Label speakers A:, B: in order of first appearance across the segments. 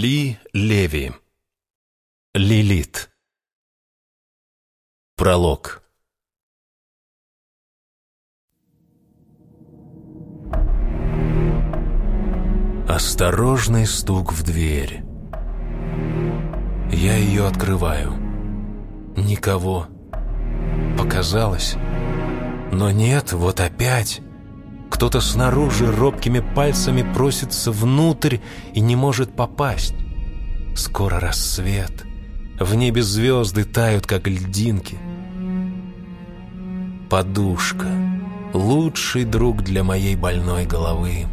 A: Ли Леви Лилит Пролог Осторожный стук в дверь. Я ее открываю. Никого. Показалось. Но нет, вот опять. Кто-то снаружи робкими пальцами просится внутрь и не может попасть. Скоро рассвет. В небе звезды тают, как льдинки. Подушка. Лучший друг для моей больной головы.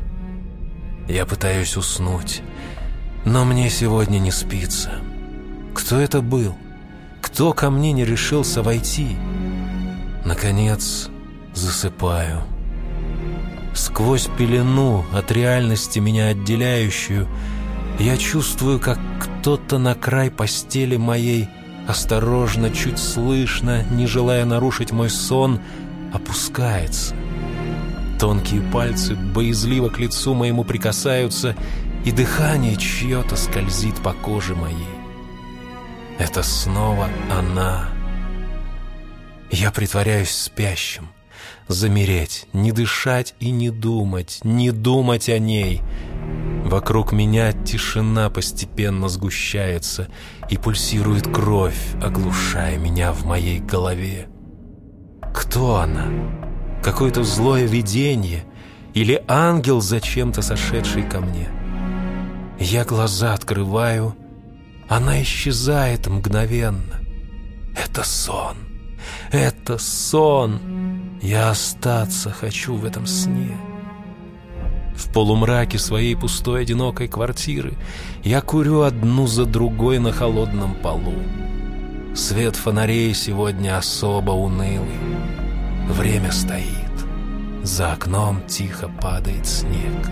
A: Я пытаюсь уснуть, но мне сегодня не спится. Кто это был? Кто ко мне не решился войти? Наконец, засыпаю. Сквозь пелену, от реальности меня отделяющую, я чувствую, как кто-то на край постели моей, осторожно, чуть слышно, не желая нарушить мой сон, опускается. Тонкие пальцы боязливо к лицу моему прикасаются, и дыхание чье-то скользит по коже моей. Это снова она. Я притворяюсь спящим замереть, не дышать и не думать, не думать о ней. Вокруг меня тишина постепенно сгущается, и пульсирует кровь, оглушая меня в моей голове. Кто она? Какое-то злое видение или ангел, зачем-то сошедший ко мне? Я глаза открываю, она исчезает мгновенно. Это сон. Это сон. Я остаться хочу в этом сне. В полумраке своей пустой одинокой квартиры я курю одну за другой на холодном полу. Свет фонарей сегодня особо унылый. Время стоит. За окном тихо падает снег.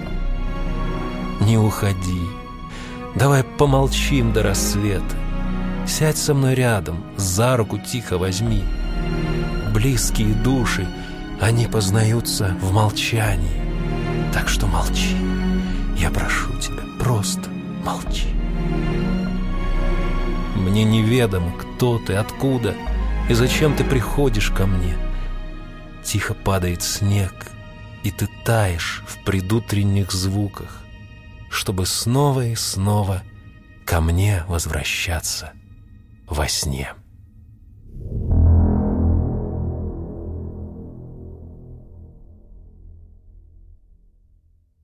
A: Не уходи. Давай помолчим до рассвета. Сядь со мной рядом, за руку тихо возьми. Близкие души — они познаются в молчании. Так что молчи. Я прошу тебя, просто молчи. Мне неведомо, кто ты, откуда и зачем ты приходишь ко мне. Тихо падает снег, и ты таешь в предутренних звуках, чтобы снова и снова ко мне возвращаться во сне.